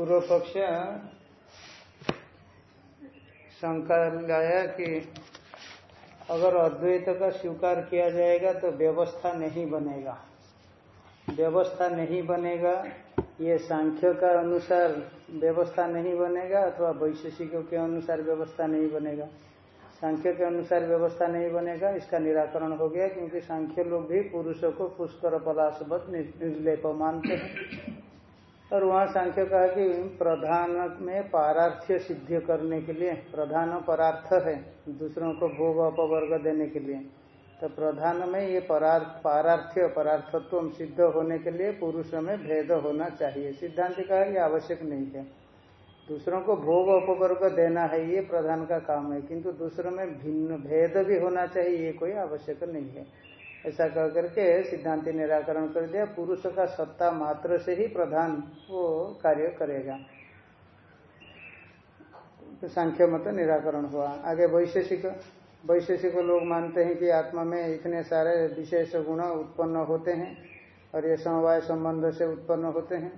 पूर्व पक्ष शंका लाया कि अगर अद्वैत का स्वीकार किया जाएगा तो व्यवस्था नहीं बनेगा। व्यवस्था नहीं बनेगा, ये सांख्य का अनुसार व्यवस्था नहीं बनेगा अथवा वैशेषिकों के अनुसार व्यवस्था नहीं बनेगा। सांख्य के अनुसार व्यवस्था नहीं बनेगा, इसका निराकरण हो गया क्योंकि सांख्य लोग भी पुरुषों को पुष्कर पलाशवत निर्लेप मानते हैं। और वहाँ सांख्य कहा कि प्रधान में पारार्थ्य सिद्ध करने के लिए, प्रधान परार्थ है, दूसरों को भोग अपवर्ग देने के लिए। तो प्रधान में ये परार्थ, पारार्थ्य परार्थत्व सिद्ध होने के लिए पुरुष में भेद होना चाहिए। सिद्धांत कहा ये आवश्यक नहीं है। दूसरों को भोग अपवर्ग देना है, ये प्रधान का काम है, किंतु दूसरों में भिन्न भेद भी होना चाहिए, ये कोई आवश्यक नहीं है। ऐसा कह करके सिद्धांति निराकरण कर दिया। पुरुष का सत्ता मात्र से ही प्रधान वो कार्य करेगा। तो सांख्य मत निराकरण हुआ। आगे वैशेषिक वैशेषिक लोग मानते हैं कि आत्मा में इतने सारे विशेष गुण उत्पन्न होते हैं और ये समवाय संबंध से उत्पन्न होते हैं।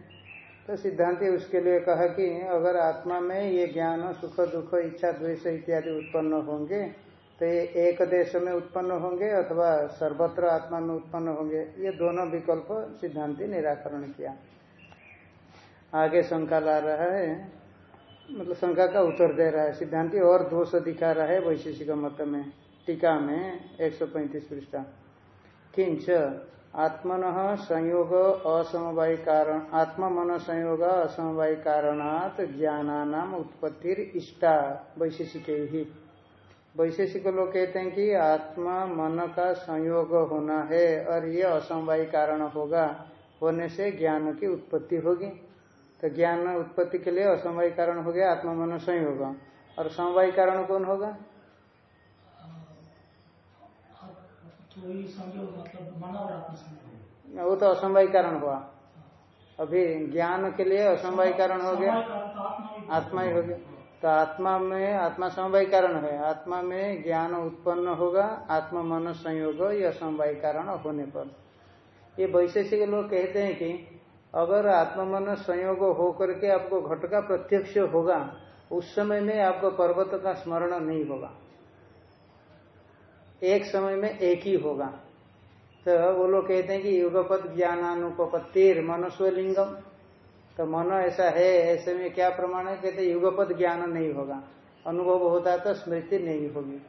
तो सिद्धांति उसके लिए कहा कि अगर आत्मा में ये ज्ञान, सुख, दुख, इच्छा, द्वेष इत्यादि उत्पन्न होंगे तो ये एक देश में उत्पन्न होंगे अथवा सर्वत्र आत्मा में उत्पन्न होंगे, ये दोनों विकल्प सिद्धांति निराकरण किया। आगे शंका ला रहा है मतलब शंका का उत्तर दे रहा है। सिद्धांति और दोष दिखा रहा है वैशेषिक मत में, टीका में 135 पृष्ठा। किंच, आत्मन संयोग असमवाय कारण आत्मा मन संयोग असमवाय कारणात ज्ञानानाम उत्पत्ति इष्टा वैशेषिक। ही वैशेषिक लोग कहते हैं कि आत्मा मन का संयोग होना है और ये असमवाय कारण होगा। होने से ज्ञान की उत्पत्ति होगी। तो ज्ञान उत्पत्ति के लिए असमवाय कारण हो गया आत्मा मन संयोग। और समवाय कारण कौन होगा? वो तो असमवाय कारण हुआ। अभी ज्ञान के लिए असमवाय कारण हो गया। आत्मा ही हो गया। तो आत्मा में आत्मा समवाय कारण है। आत्मा में ज्ञान उत्पन्न होगा, आत्मा मन संयोग या समवाय कारण होने पर। ये वैशेषिक लोग कहते हैं कि अगर आत्मा मन संयोग हो करके आपको घट का प्रत्यक्ष होगा, उस समय में आपको पर्वत का स्मरण नहीं होगा। एक समय में एक ही होगा। तो वो लोग कहते हैं कि युगपत ज्ञानानुपत्तिर मनस्वलिंगम। तो मन ऐसा है, ऐसे में क्या प्रमाण है? कहते युगपद ज्ञान नहीं होगा। अनुभव होता तो स्मृति नहीं होगी।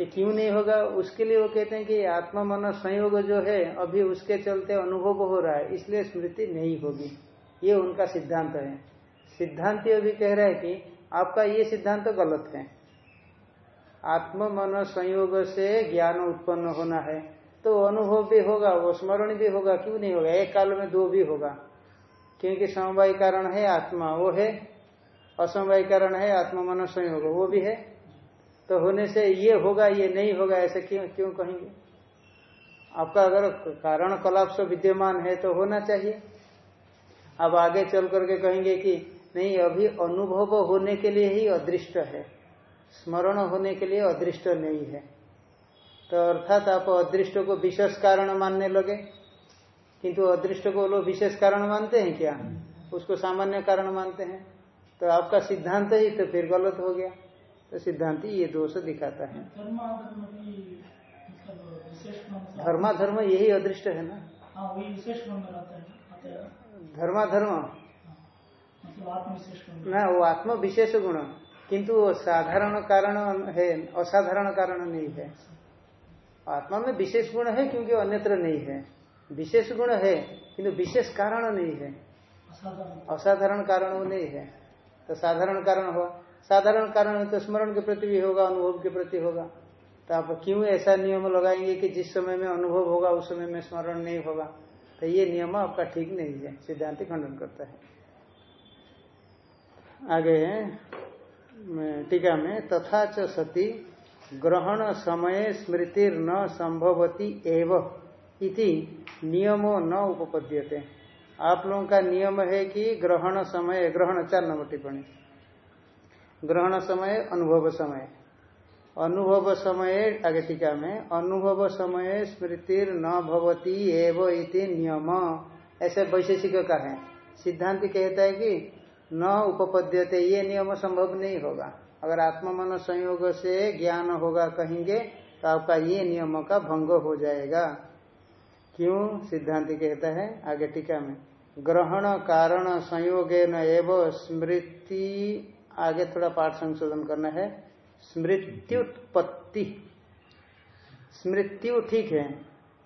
ये क्यों नहीं होगा? उसके लिए वो कहते हैं कि आत्मा मन संयोग जो है, अभी उसके चलते अनुभव हो रहा है, इसलिए स्मृति नहीं होगी। ये उनका सिद्धांत है। सिद्धांत ये अभी कह रहा है कि आपका ये सिद्धांत तो गलत है। आत्म मन संयोग से ज्ञान उत्पन्न होना है। तो अनुभव भी होगा, वो स्मरण भी होगा, क्यों नहीं होगा? एक काल में दो भी होगा। क्योंकि समवाय कारण है, आत्मा वो है। असमवाय कारण है, आत्मा मन संयोग वो भी है। तो होने से ये होगा, ये नहीं होगा, ऐसे क्यों क्यों कहेंगे? आपका अगर कारण कलाप विद्यमान है तो होना चाहिए। अब आगे चल करके कहेंगे कि नहीं, अभी अनुभव होने के लिए ही अदृष्ट है। स्मरण होने के लिए अदृष्ट नहीं है। तो अर्थात आप अदृष्ट को विशेष कारण मानने लगे। किंतु अदृष्ट को लोग विशेष कारण मानते हैं क्या? उसको सामान्य कारण मानते हैं। तो आपका सिद्धांत ही तो फिर गलत हो गया। तो सिद्धांत ये दोष दिखाता है। धर्मा धर्म यही अदृष्ट है ना? धर्माधर्म। ना, वो आत्म विशेष गुण। किंतु साधारण कारण है, असाधारण कारण नहीं है। आत्मा में विशेष गुण है क्योंकि अन्यत्र नहीं है। विशेष गुण है किंतु विशेष कारण नहीं है। असाधारण। कारण वो नहीं है। तो साधारण कारण हुआ। साधारण कारण तो स्मरण के प्रति भी होगा अनुभव के प्रति होगा। तो आप क्यों ऐसा नियम लगाएँगे कि जिस समय में अनुभव होगा उस समय में स्मरण नहीं होगा? तो ये नियम आपका ठीक नहीं है सिद्धांत खंडन करता है। आगे टीका में तथा च सती ग्रहण समय स्मृति न संभवती एवं। इति नियमो न उपपद्यते। आप लोगों का नियम है कि ग्रहण समय, ग्रहण चार नंबर टिप्पणी। ग्रहण समय, अनुभव समय। अनुभव समय, आगे टीका में, अनुभव समय स्मृति न भवती एव इति नियम। ऐसे वैशेषिक का है। सिद्धांत कहता है कि न उपपद्यते, ये नियम संभव नहीं होगा। अगर आत्मा मन संयोग से ज्ञान होगा कहेंगे तो आपका ये नियम का भंग हो जाएगा। क्यों सिद्धांत कहता है? आगे टीका में। ग्रहण कारण संयोगे न एवं स्मृति। आगे थोड़ा पाठ संशोधन करना है। स्मृत्युत्पत्ति। स्मृत्यु ठीक है।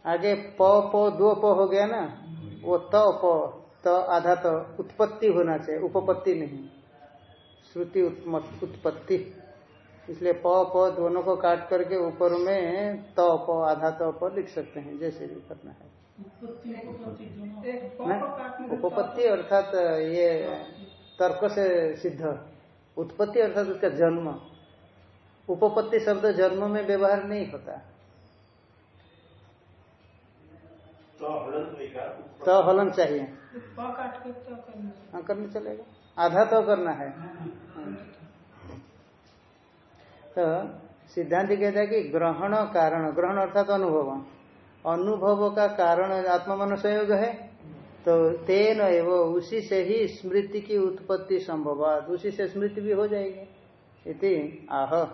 आगे प प, दो प हो गया ना? वो त, प, त, आधा तो। उत्पत्ति होना चाहिए। उपपत्ति नहीं। श्रुति उत्पत्ति। इसलिए प प दोनों को काट करके ऊपर में त प आधा त प लिख सकते हैं जैसे भी करना है। उपपत्ति अर्थात ये तर्क से सिद्ध। उत्पत्ति अर्थात उसका जन्म। उपपत्ति शब्द जन्म में व्यवहार नहीं होता। तो हलन चाहिए। हाँ करना चलेगा। आधा तो करना है। तो सिद्धांत कहता है कि ग्रहण कारण, ग्रहण अर्थात तो अनुभव। अनुभव का कारण आत्मा मन संयोग है। तो तेन एवं उसी से ही स्मृति की उत्पत्ति संभव उसी से स्मृति भी हो जाएगी। इति आह,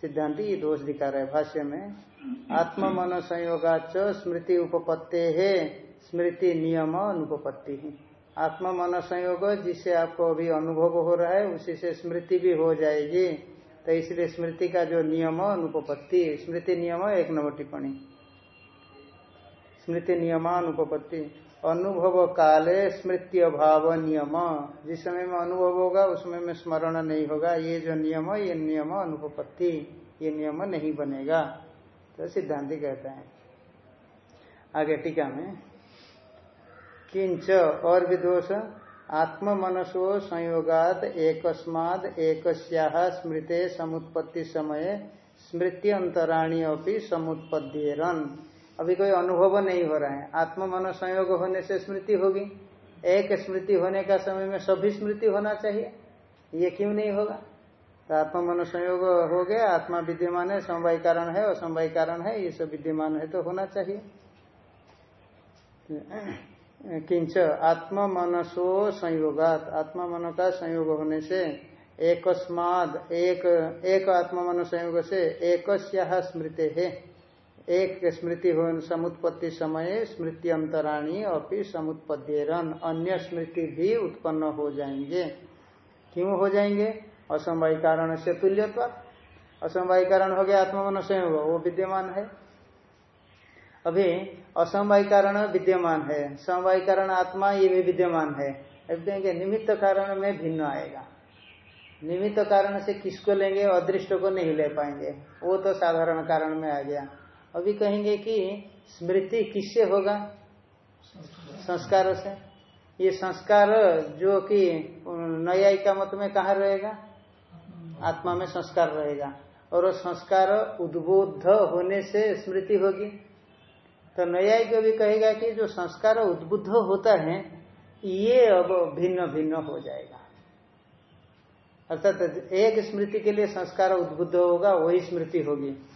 सिद्धांति ये दोष दिखा रहे भाष्य में। आत्म मन संयोगाच स्मृति उपपत्ते है। स्मृति नियम अनुपत्ति ही। आत्मा मन संयोग जिससे आपको अभी अनुभव हो रहा है, उसी से स्मृति भी हो जाएगी। तो इसलिए स्मृति का जो नियम अनुपत्ति स्मृति नियम एक नंबर टिप्पणी। स्मृति नियमानुपत्ति अनुभव काले स्मृति अभाव नियम। जिस समय में अनुभव होगा, उस समय में स्मरण नहीं होगा। ये जो नियम ये नियम अनुपत्ति ये नियम नहीं बनेगा। तो सिद्धांति कहते हैं। आगे टीका में, किंच और विदोष आत्म मनसो संयोगात एकस्माद एक स्मृते समुत्पत्ति समय स्मृति अंतराणी अपनी समुत्पद्येरन। अभी कोई अनुभव नहीं हो रहा है। आत्म मन संयोग होने से स्मृति होगी। एक स्मृति होने का समय में सभी स्मृति होना चाहिए। ये क्यों नहीं होगा? तो आत्मा मन संयोग हो गया, आत्मा विद्यमान है, समवाय कारण है, असमवाय कारण है, ये सब विद्यमान है तो होना चाहिए। किंच आत्मा मनसो संयोगात। आत्मा मन का संयोग होने से एकस्माद, एक एक आत्मा मन संयोग से एक स्मृति। है एक स्मृति हो, समुत्पत्ति समय स्मृति अंतराणी अपनी समुत्पद्यरन। अन्य स्मृति भी उत्पन्न हो जाएँगे। क्यों हो जाएँगे? असमवाय कारण से तुल्यत्व। असमवाय कारण हो गया आत्मा मन स्वयं वो विद्यमान है। अभी असमवाय कारण विद्यमान है। समवाय कारण आत्मा, ये भी विद्यमान है। अब देंगे निमित्त कारण में भिन्न आएगा। निमित्त कारण से किसको लेंगे? अदृष्ट को नहीं ले पाएँगे। वो तो साधारण कारण में आ गया। अभी कहेंगे कि स्मृति किससे होगा? संस्कार से। ये संस्कार जो कि न्यायी का मत में कहा रहेगा? आत्मा में संस्कार रहेगा। और संस्कार उद्बोध होने से स्मृति होगी। तो को भी कहेगा कि जो संस्कार उद्बुद्ध होता है, ये अब भिन्न भिन्न हो जाएगा। अर्थात एक स्मृति के लिए संस्कार उद्बुद्ध होगा, वही स्मृति होगी।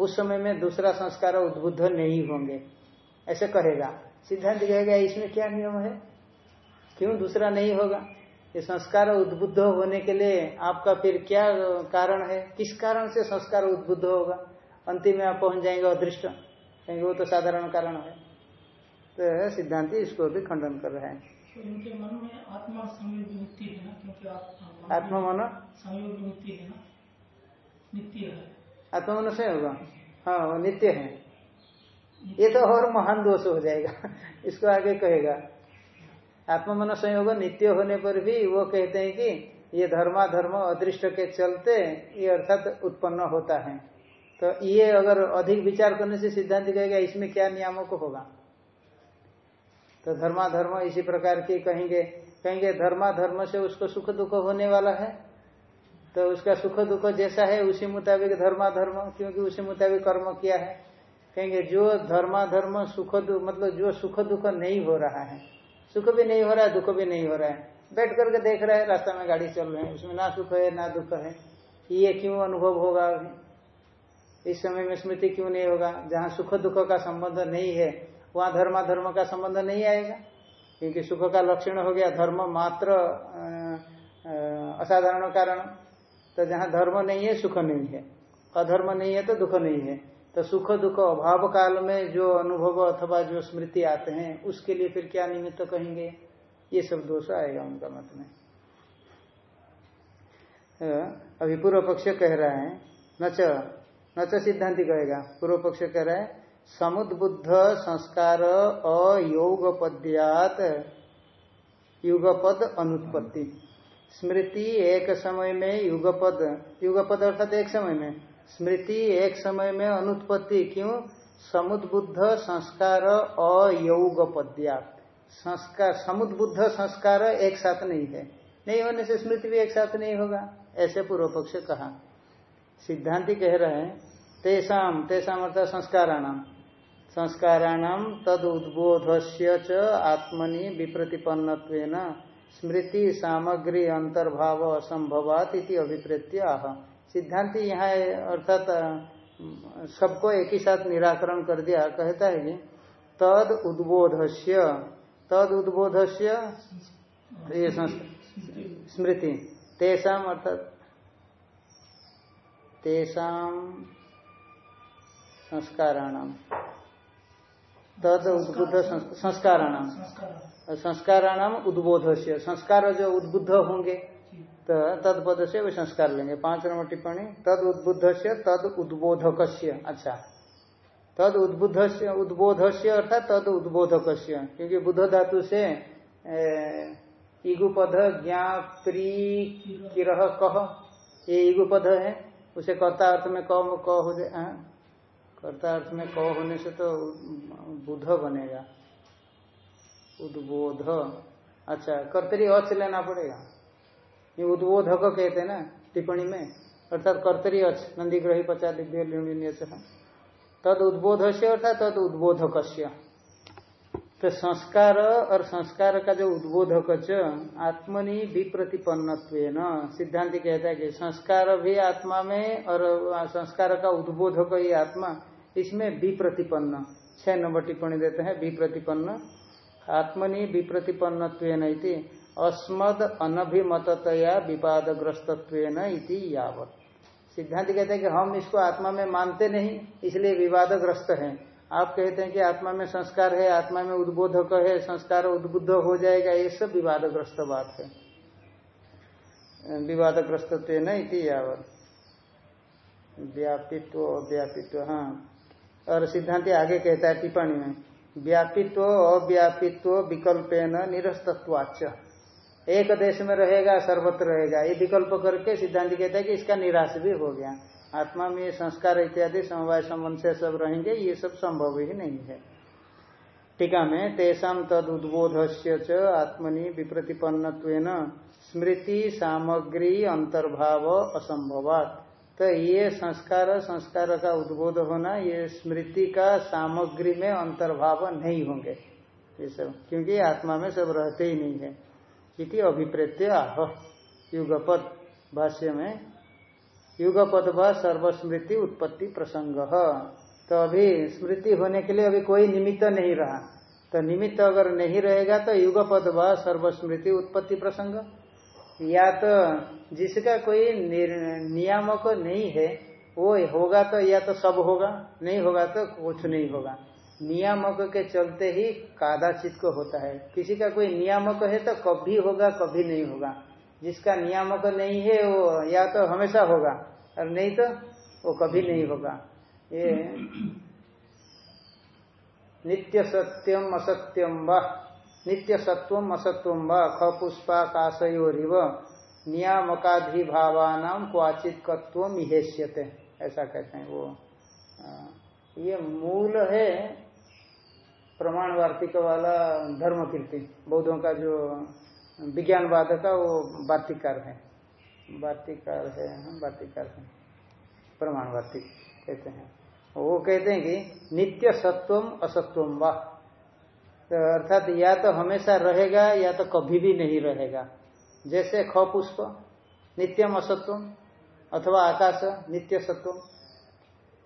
उस समय में दूसरा संस्कार उद्बुद्ध नहीं होंगे। ऐसे कहेगा। सिद्धांत कहेगा, इसमें क्या नियम है? क्यों दूसरा नहीं होगा? ये संस्कार उद्बुद्ध होने के लिए आपका फिर क्या कारण है? किस कारण से संस्कार उद्बुद्ध होगा? अंतिम में आप पहुँच जाएँगे, अदृष्ट। कहेंगे वो तो साधारण कारण है। तो सिद्धांति इसको भी खंडन कर रहे हैं। आत्मा मन? संयोग है ना? नित्य से होगा? हाँ वो नित्य है। ये तो और महान दोष हो जाएगा। इसको आगे कहेगा। आत्मा मन संयोग नित्य होने पर भी वो कहते हैं कि ये धर्मा धर्म अदृष्ट के चलते ये अर्थात उत्पन्न होता है। तो ये अगर अधिक विचार करने से सिद्धांत कहेगा, इसमें क्या नियामक होगा? तो धर्मा धर्म इसी प्रकार की कहेंगे। कहेंगे धर्मा धर्म से उसको सुख दुख होने वाला है। तो उसका सुख दुख जैसा है, उसी मुताबिक धर्मा धर्म क्योंकि उसी मुताबिक कर्म किया है। कहेंगे जो धर्मा धर्म सुख दुख मतलब जो सुख दुख नहीं हो रहा है, सुख भी नहीं हो रहा है दुख भी नहीं हो रहा है, बैठ करके देख रहा है, रास्ता में गाड़ी चल रहे हैं, उसमें ना सुख है, ना दुख है, ये क्यों अनुभव होगा? इस समय में स्मृति क्यों नहीं होगा? जहाँ सुख दुख का संबंध नहीं है, वहाँ धर्मा धर्म का संबंध नहीं आएगा। क्योंकि सुख का लक्षण हो गया धर्म मात्र असाधारण कारण। तो जहाँ धर्म नहीं है, सुख नहीं है। अधर्म नहीं है तो दुख नहीं है। तो सुख दुख अभाव काल में जो अनुभव अथवा जो स्मृति आते हैं, उसके लिए फिर क्या निमित्त तो कहेंगे? ये सब दोष आएगा उनका मत में। अभी पूर्व पक्ष कह रहा है नच नच सिद्धांति कहेगा। पूर्व पक्ष कह रहा है, समुद्बुद्ध संस्कार अयोग पद्यात युगपद अनुत्पत्ति। स्मृति एक समय में युगपद युगपद अर्थात एक समय में। स्मृति एक समय में अनुत्पत्ति, क्यों? समुद्बुद्ध संस्कार अयोग पद्यात संस्कार, समुद्बुद्ध संस्कार एक साथ नहीं है। नहीं होने से स्मृति भी एक साथ नहीं होगा, ऐसे पूर्व पक्ष कहा। सिद्धांति कह रहे हैं तेसाम तेसाम अर्थात संस्काराणाम। संस्काराणाम तद उद्बोध से आत्मनि विप्रतिपन्न स्मृति सामग्री अंतर्भाव असंभवात इति अभिप्रेत्य आह। सिद्धांति यहाँ अर्थात सबको एक ही साथ निराकरण कर दिया। कहता है कि तद उद्बोध तद उद्बोध ये स्मृति। तेषाम अर्थात तेषाम संस्काराणाम तद उद्बुद्ध संस्काराणाम संस्काराणाम उद्बोध से संस्कार जो उद्बुद्ध होंगे तो तद से वे संस्कार लेंगे। पाँच नंबर टिप्पणी तद उद्बुद्ध से तद उद्बोधक अच्छा। तद उद्बुद्ध से उद्बोध से अर्थात तद उद्बोधक क्योंकि बुद्ध धातु से इगुपद ज्ञा प्री किरह कह ये इगुपद है। उसे कर्ता अर्थ में कह क हो जाए हाँ? कर्ता अर्थ में क होने से तो बुध बनेगा। उद्बोध। अच्छा कर्तरी अच लेना पड़ेगा। ये उद्बोधक कहते हैं ना, टिप्पणी में। अर्थात कर्तरी अच नंदीग्रही पचा दिव्य तद उद्बोध से अर्थात तद उद्बोधक तो संस्कार और संस्कार का जो उद्बोधक आत्मनि विप्रतिपन्न सिद्धांत कहता है कि संस्कार भी आत्मा में और संस्कार का उद्बोधक ही आत्मा, इसमें विप्रतिपन्न। छह नंबर टिप्पणी देते हैं, विप्रतिपन्न। आत्मनि विप्रतिपन्न अस्मद अनभिमतया विवादग्रस्त यावत। सिद्धांत कहते हैं कि हम इसको आत्मा में मानते नहीं, इसलिए विवादग्रस्त हैं। आप कहते हैं कि आत्मा में संस्कार है, आत्मा में उद्बोधक है, संस्कार उद्बुद्ध हो जाएगा, ये सब विवादग्रस्त बात है। विवादग्रस्त नहीं यावत। व्यापित्व, अव्यापित्व हाँ। और सिद्धांत आगे कहता है टिप्पणी में, व्यापित्व, अव्यापित्व, विकल्पेन निरस्तत्वाच एक देश में रहेगा, सर्वत्र रहेगा। ये विकल्प करके सिद्धांत कहता है कि इसका निराश भी हो गया। आत्मा में संस्कार इत्यादि, समवाय, संबंध से सब रहेंगे, ये सब संभव ही नहीं है। टीका में तेषाम तद उद्बोध से आत्मनि विप्रतिपन्न स्मृति सामग्री अंतर्भाव असंभवात। तो ये संस्कार संस्कार का उद्बोध होना, ये स्मृति का सामग्री में अंतर्भाव नहीं होंगे। ये सब, क्योंकि आत्मा में सब रहते ही नहीं है। इति अभिप्रेत्य आह, युगपद भाष्य में युगपद व सर्वस्मृति उत्पत्ति प्रसंग। तो अभी स्मृति होने के लिए अभी कोई निमित्त नहीं रहा। तो निमित्त अगर नहीं रहेगा तो युगपद व सर्वस्मृति उत्पत्ति प्रसंग। या तो जिसका कोई नियामक नहीं है, वो होगा तो या तो सब होगा, नहीं होगा तो कुछ नहीं होगा। नियामक के चलते ही कादाचित को होता है। किसी का कोई नियामक है तो कभी होगा, कभी नहीं होगा। जिसका नियामक नहीं है वो या तो हमेशा होगा, और नहीं तो वो कभी नहीं होगा। ये नित्य सत्यम असत्यम व, नित्य सत्वम असत्वम व ख पुष्पाकाशयोरिव नियामकाधिभावान क्वाचित कत्व मिहेश्यते ऐसा कहते हैं वो। ये मूल है प्रमाण वार्तिक वाला धर्म कीर्ति, बौद्धों का जो विज्ञानवाद का वो वार्तिकार है। वार्तिकार है हम वार्तिकार है। प्रमाण वार्तिक कहते हैं। वो कहते हैं कि नित्य सत्वम असत्वम वाह तो अर्थात या तो हमेशा रहेगा, या तो कभी भी नहीं रहेगा। जैसे ख पुष्प नित्यम असत्वम, अथवा आकाश, नित्य सत्वम।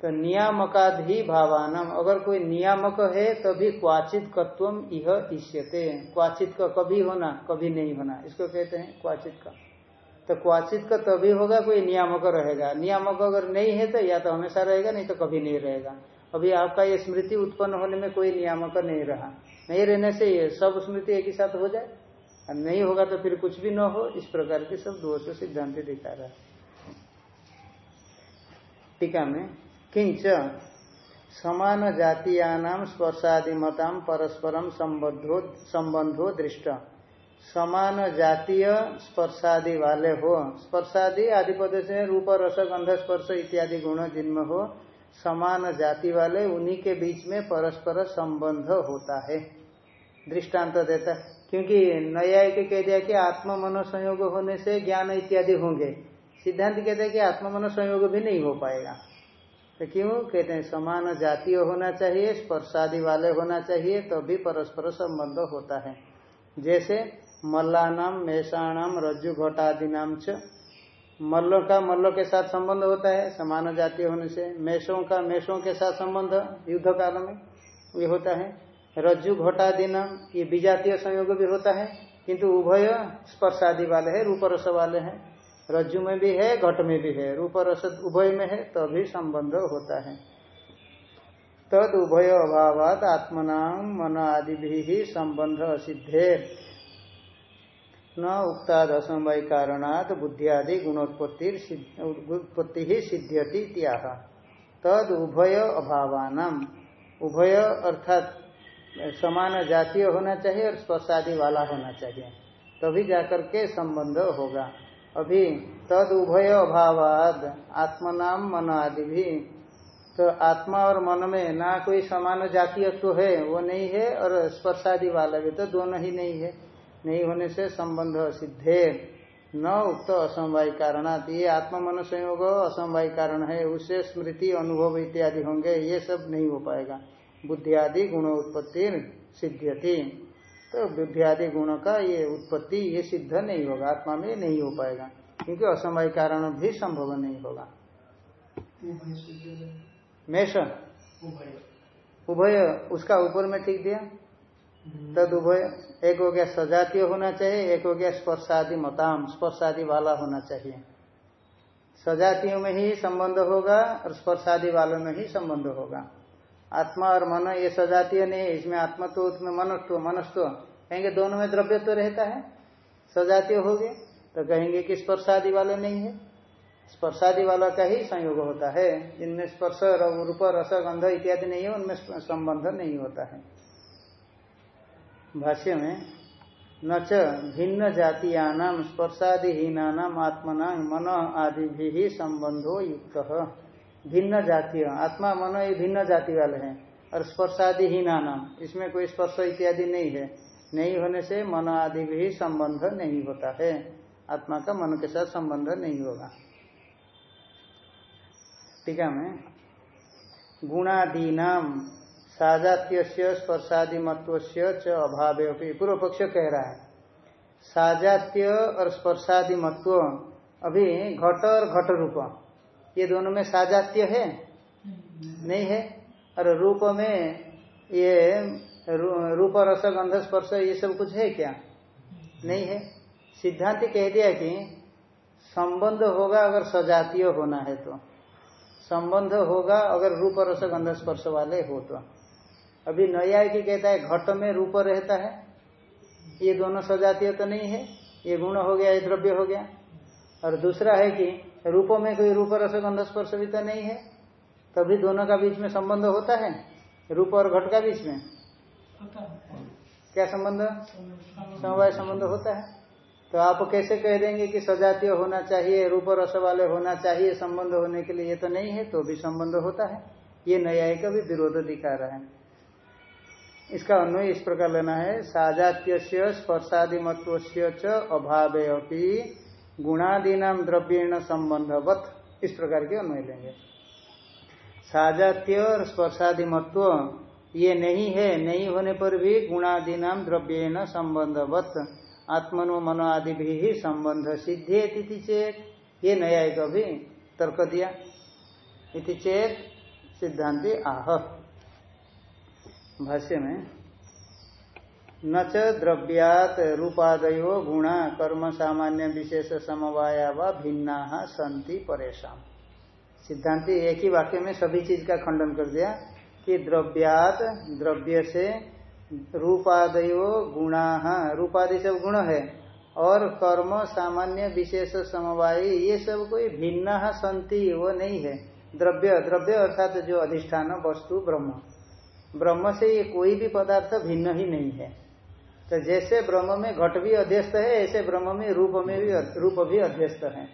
तो नियामकाधि भावानम अगर कोई नियामक है, तभी क्वाचित कत्वम यह इष्यते। क्वाचित का कभी होना, कभी नहीं होना। इसको कहते हैं क्वाचित का तो क्वाचित का तभी होगा कोई नियामक रहेगा। नियामक अगर नहीं है तो या तो हमेशा रहेगा, नहीं तो कभी नहीं रहेगा। अभी आपका ये स्मृति उत्पन्न होने में कोई नियामक नहीं रहा। नहीं रहने से ये सब स्मृति एक ही साथ हो जाए। और नहीं होगा तो फिर कुछ भी न हो। इस प्रकार के सब दोष सिद्धांत दिखा रहा है। टीका में किंच समान जातीयानाम स्पर्शादिमताम परस्परम संबंधो संबंधो दृष्ट। समान जातीय स्पर्शादि वाले हो, स्पर्शादि आदि पद से रूप, रस, गंध, स्पर्श इत्यादि गुण जिनमें हो समान जाति वाले उन्हीं के बीच में परस्पर संबंध होता है। दृष्टांत देता क्योंकि नया के कह दिया कि आत्म मनो संयोग होने से ज्ञान इत्यादि होंगे। सिद्धांत कहते हैं कि आत्म मनो संयोग भी नहीं हो पाएगा। तो क्यों? कहते हैं, समान जातीय होना चाहिए, स्पर्शादि वाले होना चाहिए तभी तो परस्पर संबंध होता है। जैसे, मल्लानाम, मेषाणाम रज्जु घटादि नाम च। मल्लों का मल्लों के साथ संबंध होता है, समान जातीय होने से। मेषों का मेषों के साथ संबंध, युद्ध काल में ये होता है। रज्जु घटादि नाम ये विजातीय संयोग भी होता है, किंतु उभय स्पर्शादि वाले है, रूपरस वाले हैं। रज्जु में भी है, घट में भी है। रूप रस उभय में है, तभी तो संबंध होता है। तद उभय अभावात आत्मनाम मन आदि भी संबंध सिद्धे न उक्ताद असमवाय कारणात बुद्धि आदि गुणोत्पत्ति उत्पत्ति ही सिद्ध्यति त्याह तद उभय अभावान। उभय अर्थात समान जातीय होना चाहिए और स्पर्शादि वाला होना चाहिए। तभी जाकर के संबंध होगा। अभी तद उभय अभावाद आत्मनाम मन आदि भी तो आत्मा और मन में ना कोई समान जातीय तो है, वो नहीं है, और स्पर्शादि वाला भी तो दोनों ही नहीं है। नहीं होने से संबंध सिद्धे न उक्त असमवाय कारण ये आत्म मन संयोग असमवाय कारण है, उससे स्मृति, अनुभव इत्यादि होंगे, ये सब नहीं हो पाएगा। बुद्धि आदि गुण उत्पत्ति सिद्ध्यति। तो आदि गुण का ये उत्पत्ति, ये सिद्ध नहीं होगा, आत्मा में नहीं हो पाएगा, क्योंकि असमय कारण भी संभव नहीं होगा। मेष। उभय। उसका ऊपर में ठीक दिया। तद उभय। एक हो गया सजातीय होना चाहिए, एक हो गया स्पर्शादि मताम, स्पर्शादि वाला होना चाहिए। सजातियों में ही संबंध होगा और स्पर्शादि वालों में ही संबंध होगा। आत्मा और मन, ये सजातीय नहीं है। इसमें आत्मत्व उसमें मनस्व मनस्व। कहेंगे दोनों में द्रव्य तो रहता है। सजातीय हो गए तो कहेंगे कि स्पर्शादि वाले नहीं है। स्पर्शादि वाला का ही संयोग होता है। जिनमें स्पर्श रूप, रस, गंध इत्यादि नहीं है, उनमें संबंध नहीं होता है। भाष्य में, न च भिन्न जातीयानाम स्पर्शादिहीनानाम आत्मना मन आदि भी संबंधो युक्त। भिन्न जातीय आत्मा मन ये भिन्न जाति वाले हैं। और स्पर्शादिहीना नाम इसमें कोई स्पर्श इत्यादि नहीं है। नहीं होने से मन आदि भी संबंध नहीं होता है। आत्मा का मन के साथ संबंध नहीं होगा। टीका में गुणादीनाम साजात्य मत्व च अभाव पूर्व पक्ष कह रहा है। साजात्य और स्पर्शादि मत्व अभी घट और घट रूप। ये दोनों में साजात्य है? नहीं है? और रूप में ये रूप रस, गंध, स्पर्श, ये सब कुछ है क्या? नहीं है। सिद्धांत कह दिया कि संबंध होगा अगर सजातीय होना है तो। संबंध होगा अगर रूप, रस, गंध, स्पर्श वाले हो तो। अभी नया की कहता है, घट में रूप रहता है। ये दोनों सजातीय तो नहीं है। ये गुण हो गया, ये द्रव्य हो गया। और दूसरा है कि रूपों में कोई रूप रस गंध स्पर्श भी तो नहीं है। तभी दोनों का बीच में संबंध होता है रूप और घट का बीच में। क्या संबंध? समवाय संबंध होता है। तो आप कैसे कह देंगे कि सजातीय होना चाहिए रूप रस वाले होना चाहिए संबंध होने के लिए ये तो नहीं है तो भी संबंध होता है। ये न्याय का भी विरोध दिखा रहा है। इसका अन्वय इस प्रकार लेना है साजात्य स्पर्शादिमत्व अभाव गुणादीना द्रव्यण संबंधवत। इस प्रकार के अन्वय लेंगे। साजात्य और स्पर्शादिमत्व ये नहीं है, नहीं होने पर भी गुणादीना द्रव्यण संबंधवत। आत्मनो मनो आदि भी ही संबंध सिद्धि तिथि चेत। ये नया एक अभी तर्क दिया। इति चेत सिद्धांति आह। भाष्य में न च द्रव्यात रूपादयो गुणा, कर्म, सामान्य, विशेष, समवाया व भिन्ना संति परेशान सिद्धांति एक ही वाक्य में सभी चीज़ का खंडन कर दिया कि द्रव्यात द्रव्य से रूपादयो गुणा, रूपादि सब गुण है, और कर्म, सामान्य, विशेष, समवाय, ये सब कोई भिन्न संति वो नहीं है। द्रव्य द्रव्य अर्थात जो अधिष्ठान, वस्तु, ब्रह्म। ब्रह्म से ये कोई भी पदार्थ भिन्न ही नहीं है। तो जैसे ब्रह्म में घट भी अध्यस्त है, ऐसे ब्रह्म में रूप में भी रूप भी अध्यस्त है।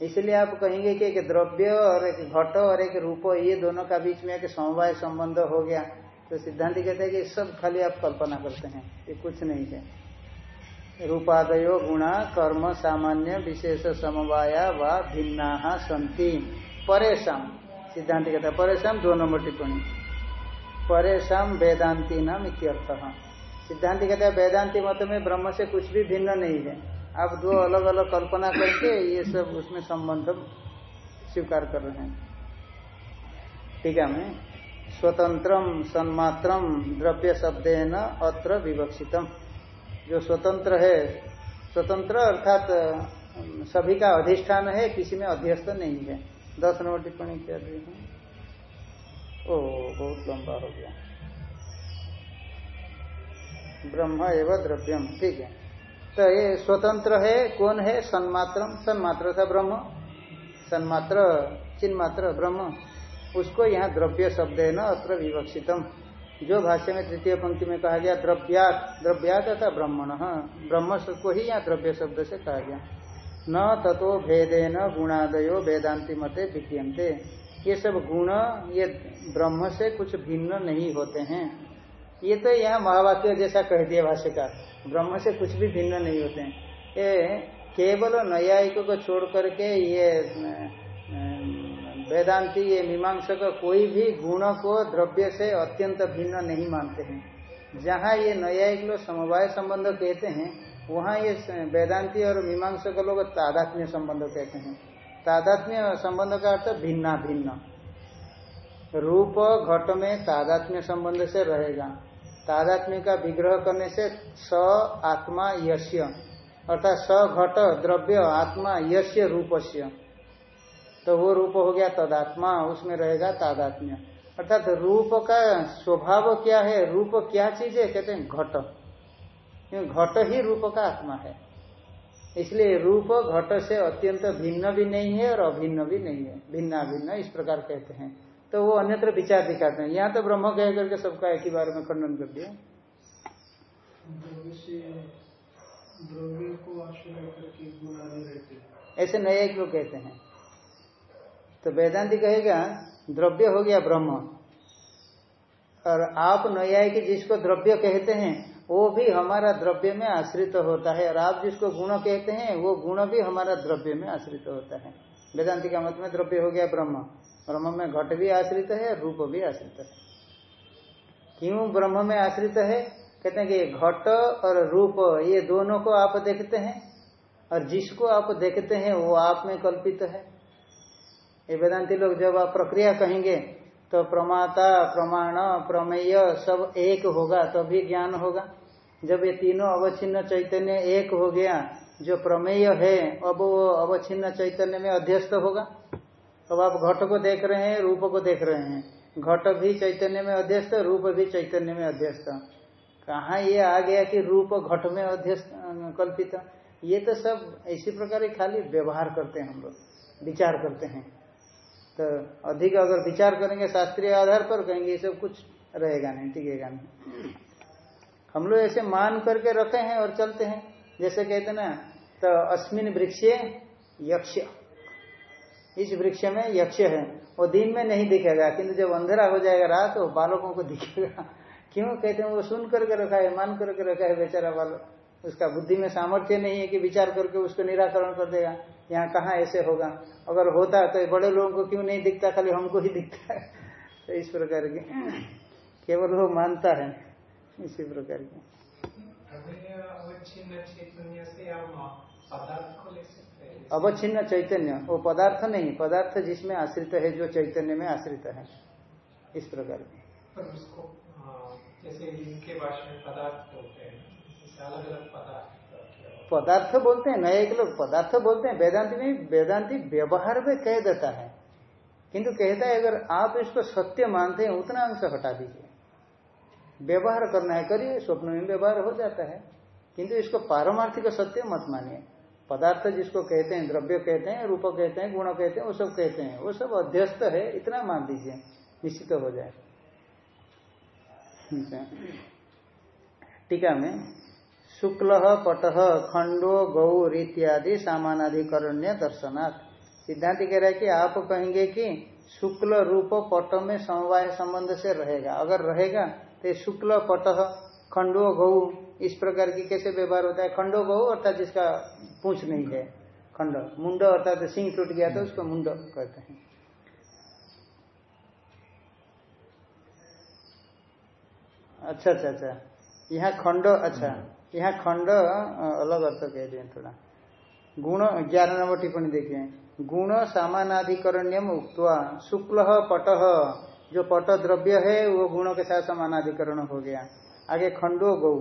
इसलिए आप कहेंगे कि एक द्रव्य और एक घट और एक रूप, ये दोनों का बीच में एक समवाय संबंध हो गया। तो सिद्धांत कहते हैं कि सब खाली आप कल्पना करते हैं, ये कुछ नहीं है। रूपादयो गुणा कर्म सामान्य विशेष समवाया व भिन्ना संति परेशान सिद्धांत कहता है परेशान दो नंबर टिप्पणी परेशान वेदांति नाम इत्यर्थ। सिद्धांत कहते हैं, वेदांति मत में ब्रह्म से कुछ भी भिन्न नहीं है। आप दो अलग अलग कल्पना करके ये सब उसमें संबंध स्वीकार कर रहे हैं। ठीक है, मैं स्वतंत्रम, सन्मात्रम, द्रव्य शब्द न अत्र विवक्षितम। जो स्वतंत्र है, स्वतंत्र अर्थात सभी का अधिष्ठान है, किसी में अध्यस्त नहीं है। दस नंबर टिप्पणी हूँ? ओ बहुत लंबा हो गया। ब्रह्म एवं द्रव्यम, ठीक है? तो ये स्वतंत्र है, कौन है? सन्मात्र सन्मात्र था ब्रह्म, सन्मात्र, चिन्मात्र ब्रह्म। उसको यहाँ द्रव्य शब्द है न, अत्र विवक्षितम। जो भाष्य में तृतीय पंक्ति में कहा गया, द्रव्यात द्रव्यात अथा ब्रह्मण। ब्रह्म को ही यहाँ द्रव्य शब्द से कहा गया। न ततो भेदेन गुणादयो वेदांति मते विद्यंते ये सब गुण, ये ब्रह्म से कुछ भिन्न नहीं होते हैं। ये तो यहाँ महावाक्य जैसा कह दिया भाष्यकार। ब्रह्म से कुछ भी भिन्न नहीं होते हैं। ये केवल न्यायिक को छोड़ करके ये वेदांति, ये मीमांसक कोई भी गुण को द्रव्य से अत्यंत भिन्न नहीं मानते हैं। जहाँ ये न्यायिक लोग समवाय संबंध कहते हैं, वहाँ ये वेदांति और मीमांसक लोग तादात्म्य संबंध कहते हैं। तादात्म्य संबंध का अर्थ भिन्ना भिन्न रूप घट में तादात्म्य संबंध से रहेगा। तादात्म्य का विग्रह करने से स आत्मा यश्य अर्थात स घट द्रव्य आत्मा यश्य रूपस्य। तो वो रूप हो गया तदात्मा, उसमें रहेगा तादात्म्य। अर्थात रूप का स्वभाव क्या है? रूप क्या चीज़ है? कहते हैं घट। घट ही रूप का आत्मा है। इसलिए रूप घट से अत्यंत भिन्न भी नहीं है और अभिन्न भी नहीं है। भिन्ना भिन्न इस प्रकार कहते हैं। तो वो अन्यत्र विचार दिखाते हैं। यहाँ तो ब्रह्म कह करके सबका एक ही बार में खंडन कर दिया। ऐसे नए एक लोग कहते हैं। तो वेदांति कहेगा, द्रव्य हो गया ब्रह्म। और आप नया न्यायिक जिसको द्रव्य कहते हैं, वो भी हमारा द्रव्य में आश्रित तो होता है। और आप जिसको गुण कहते हैं, वो गुण भी हमारा द्रव्य में आश्रित तो होता है। वेदांति का मत में द्रव्य हो गया ब्रह्म। ब्रह्म में घट भी आश्रित है, रूप भी आश्रित है। क्यों ब्रह्म में आश्रित है? कहते हैं कि घट और रूप, ये दोनों को आप देखते हैं, और जिसको आप देखते हैं, वो आप में कल्पित है। ये वेदांति लोग जब आप प्रक्रिया कहेंगे तो प्रमाता, प्रमाण, प्रमेय सब एक होगा, तभी तो ज्ञान होगा। जब ये तीनों अवच्छिन्न चैतन्य एक हो गया, जो प्रमेय है, अब वो अवच्छिन्न चैतन्य में अध्यस्त होगा। अब आप घट को देख रहे हैं, रूप को देख रहे हैं। घट भी चैतन्य में अध्यस्त, रूप भी चैतन्य में अध्यस्त। कहा ये आ गया कि रूप घट में अध्यस्त कल्पित? ये तो सब इसी प्रकार खाली व्यवहार करते हैं हम लोग, विचार करते हैं। तो अधिक अगर विचार करेंगे, शास्त्रीय आधार पर कहेंगे, ये सब कुछ रहेगा नहीं, टिकेगा नहीं। हम लोग ऐसे मान करके रखे हैं और चलते हैं। जैसे कहते ना तो अश्विन वृक्ष यक्ष इस वृक्ष में यक्ष है। वो दिन में नहीं दिखेगा, किंतु जब अंधेरा हो जाएगा रात तो बालकों को दिखेगा। क्यों? कहते हैं, वो सुन करके रखा है, मान करके रखा है बेचारा बालक। उसका बुद्धि में सामर्थ्य नहीं है कि विचार करके उसको निराकरण कर देगा। यहाँ कहाँ ऐसे होगा? अगर होता तो बड़े लोगों को क्यों नहीं दिखता? खाली हमको ही दिखता है। तो इस प्रकार के, केवल वो मानता है। इसी प्रकार के। अवच्छिन्न चैतन्य वो पदार्थ नहीं पदार्थ जिसमें आश्रित है जो चैतन्य में आश्रित है इस प्रकार के। जैसे इनके भाषा में पदार्थ होते हैं अलग अलग पदार्थ पदार्थ बोलते हैं नए एक लोग पदार्थ बोलते हैं वेदांति में वेदांति व्यवहार में कह देता है। किंतु कहता है अगर आप इसको सत्य मानते हैं उतना अंश हटा दीजिए। व्यवहार करना है करिए स्वप्न में व्यवहार हो जाता है। किंतु इसको पारमार्थिक सत्य मत मानिए। पदार्थ जिसको कहते हैं, द्रव्य कहते हैं, रूप कहते हैं, गुण कहते हैं, वो सब कहते हैं। वो सब अध्यस्त है, इतना मान दीजिए निश्चित हो जाए। टीका में, शुक्ल, पट, खंडो गौर इत्यादि सामानाधिकरण्य दर्शनाथ सिद्धांत कह रहा है कि आप कहेंगे कि शुक्ल रूप पट में समवाय संबंध से रहेगा। अगर रहेगा तो शुक्ल, पट, खंडो, गौ इस प्रकार की कैसे व्यवहार होता है? खंडो गौ अर्थात जिसका पूछ नहीं है, खंड। मुंड अर्थात सिंह टूट गया तो उसको मुंड कहते हैं। अच्छा अच्छा अच्छा। यहाँ खंड अच्छा। यहाँ खंड अलग अर्थ कह दिए थोड़ा। गुण, ग्यारह नंबर टिप्पणी देखिए। गुण सामानाधिकरण्यम उक्तवा, शुक्ल पट। जो पट द्रव्य है, वो गुणों के साथ समानाधिकरण हो गया। आगे खंडो गौ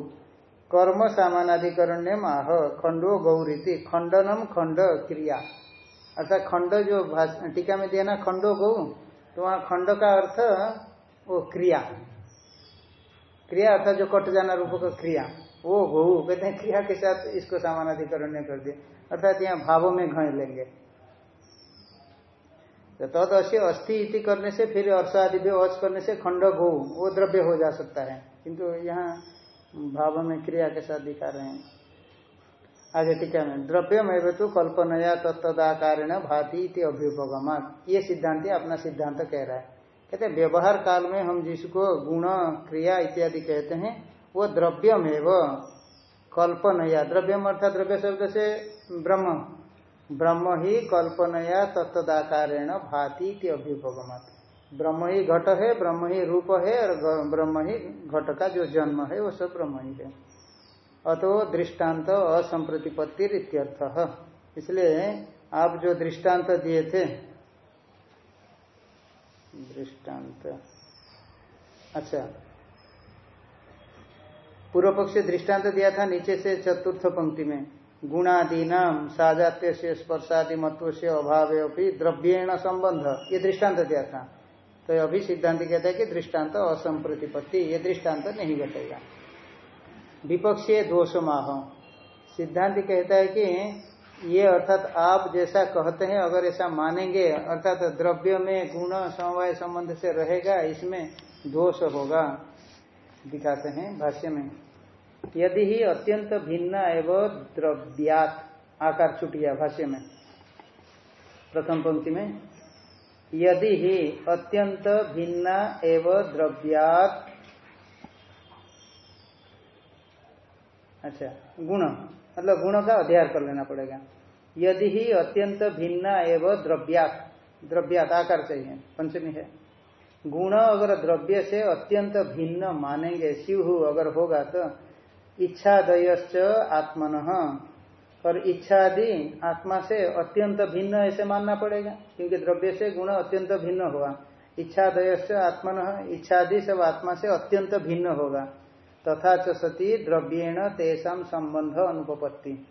कर्म सामानाधिकरण्यम आह, खंडो गौरीति, खंडनम खंड क्रिया। अर्थात खंड जो टीका में दिया ना, खंडो गौ तो वहाँ खंड का अर्थ वो क्रिया। क्रिया अर्थात जो कट जाना रूप का क्रिया। वो गो, कहते हैं क्रिया के साथ इसको सामानाधिकरण कर दिया। अर्थात यहाँ भावों में घन लेंगे। तो तद अश्य अस्थि इति करने से फिर अर्ष आदि अच करने से खंड गो, वो द्रव्य हो जा सकता है। किंतु यहाँ भाव में क्रिया के साथ दिखा रहे हैं। आगे टीका में, द्रव्यम एवं तो कल्पनया तत्दाकारेण भाती अभ्युपगमा ये सिद्धांत अपना सिद्धांत कह रहा है। कहते व्यवहार काल में हम जिसको गुण, क्रिया इत्यादि कहते हैं, वो द्रव्यम है वो कल्पनया। द्रव्यम अर्थात द्रव्य शब्द से ब्रह्म। ब्रह्म ही कल्पनया तत्दाकारेण भाती अभ्युपगमत। ब्रह्म ही घट है, ब्रह्म ही रूप है और ब्रह्म ही घट का जो जन्म है, वो सब ब्रह्म ही है। अतो दृष्टांत असंप्रतिपत्ति इत्यर्थ। इसलिए आप जो दृष्टांत दिए थे, दृष्टांत। अच्छा। पूर्व पक्ष दृष्टांत दिया था नीचे से चतुर्थ पंक्ति में। गुणादीनाम साजात्य से स्पर्शादि मत्व से अभाव द्रव्येण संबंध। ये दृष्टांत दिया था। तो अभी सिद्धांत कहता है कि दृष्टांत असंप्रतिपत्ति, ये दृष्टांत नहीं घटेगा। विपक्षीय दोष माह सिद्धांत कहता है कि ये अर्थात आप जैसा कहते हैं, अगर ऐसा मानेंगे, अर्थात द्रव्य में गुण, समवाय संबंध से रहेगा, इसमें दोष होगा। दिखाते हैं भाष्य में। यदि ही अत्यंत भिन्न एवं द्रव्यात, आकार चुटिया भाष्य में। प्रथम पंक्ति में। यदि ही अत्यंत भिन्न एवं द्रव्यात। अच्छा गुण। मतलब गुण का अध्ययन कर लेना पड़ेगा। यदि ही अत्यंत भिन्न एवं द्रव्यात। द्रव्यात आकार चाहिए, पंचमी है। गुण अगर द्रव्य से अत्यंत भिन्न मानेंगे, शिव अगर होगा तो इच्छादयश्च आत्मन। और इच्छादि आत्मा से अत्यंत भिन्न ऐसे मानना पड़ेगा, क्योंकि द्रव्य से गुण अत्यंत भिन्न हुआ होगा। इच्छादयश्च आत्मन, इच्छादि सब आत्मा से अत्यंत भिन्न होगा। तथा च सती द्रव्येण तेषाम संबंध अनुपत्ति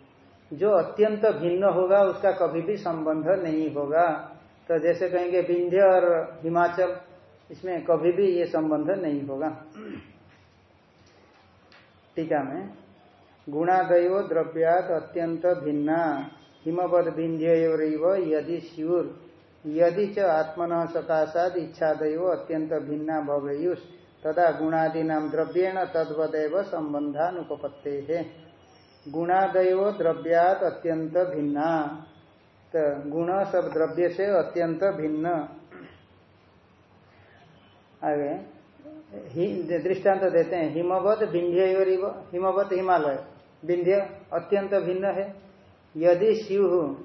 जो अत्यंत भिन्न होगा, उसका कभी भी संबंध नहीं होगा। तो जैसे कहेंगे विंध्य और हिमाचल, इसमें कभी भी ये संबंध नहीं होगा। टीका में गुणादयो द्रव्यात अत्यंत भिन्ना। हिमवद बिंध्यव यदि स्यूर। यदि च आत्मन सकाशाद इच्छादयो अत्यंत भिन्ना भवेयुष तदा गुणादीना द्रव्येण तद्वदेव संबंधानुपत्ते है गुणादयो द्रव्यात अत्यंत भिन्ना। तो गुण सब द्रव्य से अत्यंत भिन्न। आगे। दृष्टांत देते हैं। हिमवत विंध्य हिमवत हिमालय। विंध्य अत्यंत भिन्न है। यदि शिव,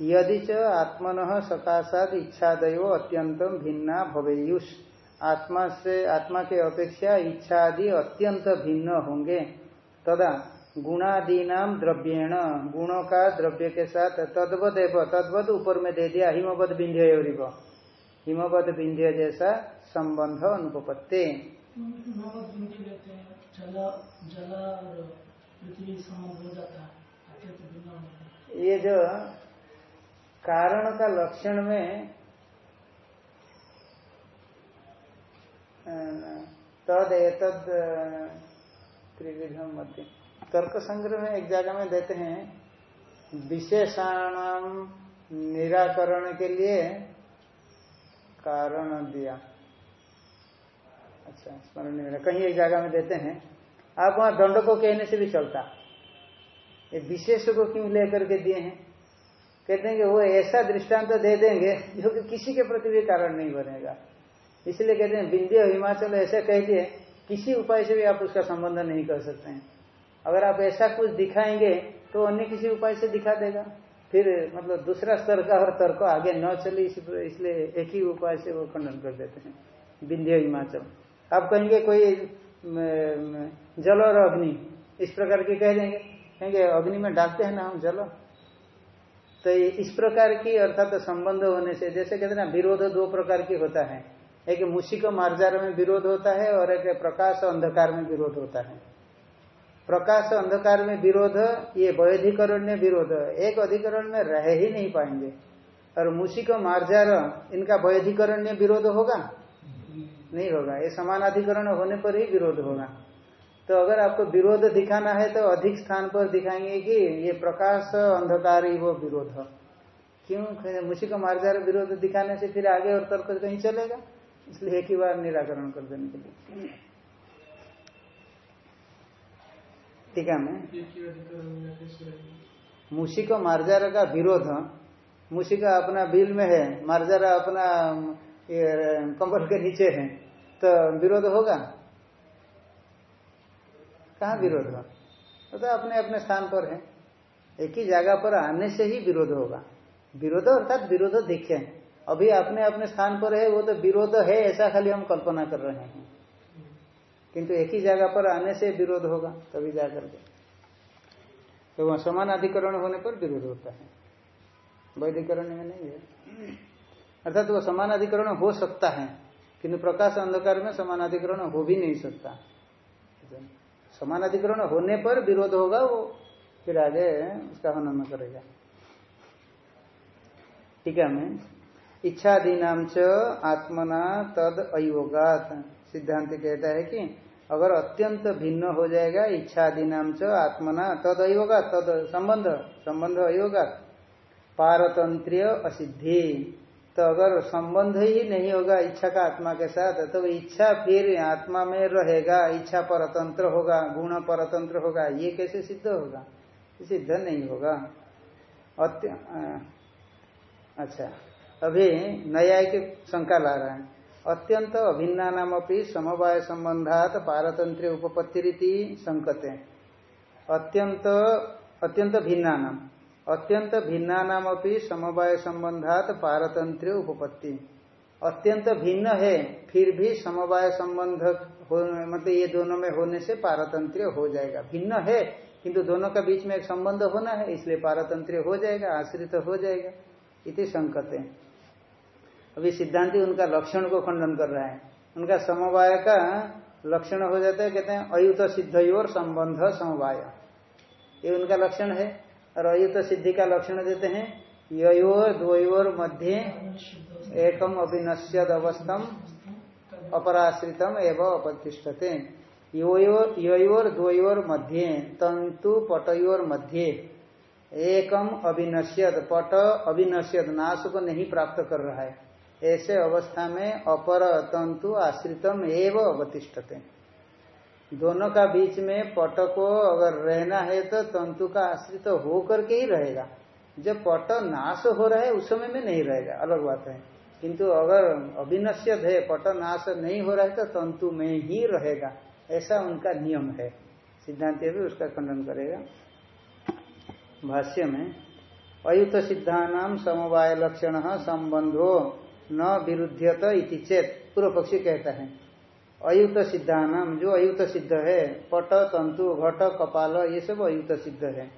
यदि च आत्मन सकाशाद इच्छादयो अत्यंत भिन्ना भवेयुष। आत्मा से, आत्मा के अपेक्षा इच्छा आदि अत्यंत भिन्न होंगे। तदा गुणादीनाम द्रव्येण, गुणों का द्रव्य के साथ तद्वत एवं तद्वत ऊपर में दे दिया हिमवत विंध्य हिमवत विंध्य जैसा संबंध अनुपत्ति ये जो कारण का लक्षण में तद एतद त्रिविधम मध्य। तर्क संग्रह में एक जगह में देते हैं, विशेषाण निराकरण के लिए कारण दिया। अच्छा स्मरण नहीं कहीं एक जगह में देते हैं आप वहाँ दंड को कहने से भी चलता। ये विशेष को क्यों लेकर के दिए हैं? कहते हैं कि वो ऐसा दृष्टांत तो दे देंगे जो कि किसी के प्रति भी कारण नहीं बनेगा। इसलिए कहते हैं, विंध्य हिमाचल ऐसे कह दिए, किसी उपाय से भी आप उसका संबंध नहीं कर सकते हैं। अगर आप ऐसा कुछ दिखाएँगे तो अन्य किसी उपाय से दिखा देगा। फिर मतलब दूसरा स्तर का और तर्क आगे न चले इसलिए एक ही उपाय से वो खंडन कर देते हैं। विंध्य हिमाचल। आप कहेंगे कोई जल और अग्नि, इस प्रकार के कह देंगे। कहेंगे, अग्नि में डालते हैं ना हम जल। तो इस प्रकार की अर्थात तो संबंध होने से, जैसे कहते हैं ना, विरोध दो प्रकार की होता है। एक मुशिक मार्जार में विरोध होता है और एक प्रकाश अंधकार में विरोध होता है। प्रकाश अंधकार में विरोध, ये वैधिकरण में विरोध, एक अधिकरण में रह ही नहीं पाएँगे। और मुशिक मार्जार, इनका वैधिकरण में विरोध होगा? नहीं होगा। ये समानाधिकरण होने पर ही विरोध होगा। तो अगर आपको विरोध दिखाना है तो अधिक स्थान पर दिखाएँगे कि ये प्रकाश अंधकार ही वो विरोध हो। क्यों? मुशी को मार्जार विरोध दिखाने से फिर आगे और तर्क कहीं चलेगा? इसलिए एक ही बार निराकरण कर देने के लिए। ठीक है, मैं? एक अधिकरण में कैसे मुशी को मार्जारा का विरोध मुशी का अपना बिल में है मार्जारा अपना कंबल के नीचे है तो विरोध होगा? कहाँ विरोध हो वो तो अपने अपने स्थान पर है। एक ही जगह पर आने से ही विरोध होगा। विरोध अर्थात विरोध दिखे। अभी अपने अपने स्थान पर है, वो तो विरोध है, ऐसा खाली हम कल्पना कर रहे हैं। किंतु एक ही जगह पर आने से विरोध होगा, तभी जाकर के। तो वह समान अधिकरण होने पर विरोध होता है। वैधिकरण में नहीं है। अर्थात वो समान अधिकरण हो सकता है, किंतु प्रकाश अंधकार में समान अधिकरण हो भी नहीं सकता। समान अधिकरण होने पर विरोध होगा, वो फिर आगे उसका हनन करेगा। ठीक है मैं इच्छादीनाम च आत्मना तद अयोगात। सिद्धांत कहता है कि अगर अत्यंत भिन्न हो जाएगा इच्छादीनाम च आत्मना तद अयोगात, तद संबंध संबंध अयोगात। पारतंत्र्य असिद्धि। तो अगर संबंध ही नहीं होगा इच्छा का आत्मा के साथ तो इच्छा फिर आत्मा में रहेगा, इच्छा परतंत्र होगा, गुण परतंत्र होगा, ये कैसे सिद्ध होगा? सिद्ध नहीं होगा। अत्य अच्छा अभी नया की शंका ला रहा है। अत्यंत अभिन्ना नाम अपनी समवाय संबंधात पारतंत्र उपपत्ति रीति संकते। अत्यंत अत्यंत भिन्ना नाम। अत्यंत भिन्ना नाम अपनी समवाय संबंधात पारतंत्र उपपत्ति। अत्यंत भिन्न है, फिर भी समवाय संबंध मतलब ये दोनों में होने से पारतंत्र हो जाएगा। भिन्न है, किंतु दोनों का बीच में एक संबंध होना है, इसलिए पारतंत्र हो जाएगा, आश्रित तो हो जाएगा। इति संकते अभी सिद्धांति उनका लक्षण को खंडन कर रहा है। उनका समवाय का लक्षण हो जाता है, कहते हैं, अयुत सिद्धयोर संबंध समवाय। ये उनका लक्षण है। और अयुत सिद्धि का लक्षण देते हैं। योर द्वयोर मध्य एकम अभिनश्यद अवस्थम अपराश्रितम एवं अपतिष्ठते। योर द्वयोर मध्य तंतु पटयोर मध्य एकम अभिनश्यद पट अभिनश्यद नाश को नहीं प्राप्त कर रहा है। ऐसे अवस्था में अपर तंतु आश्रितम एवं अवतिष्ठते दोनों का बीच में पट को अगर रहना है तो तंतु का आश्रित तो हो करके ही रहेगा। जब पट नाश हो रहा है, उस समय में नहीं रहेगा। अलग बात है। किंतु अगर अविनश्यत है, पट नाश नहीं हो रहा है तो तंतु में ही रहेगा। ऐसा उनका नियम है। सिद्धांत भी उसका खंडन करेगा। भाष्य में, अयुत सिद्धानाम समवाय लक्षण संबंधो न विरुद्धत इति चेत। पूर्व पक्षी कहता है अयुत सिद्धानाम, जो अयुत सिद्ध है, पट, तंतु, घट, कपाल, ये सब अयुत सिद्ध है।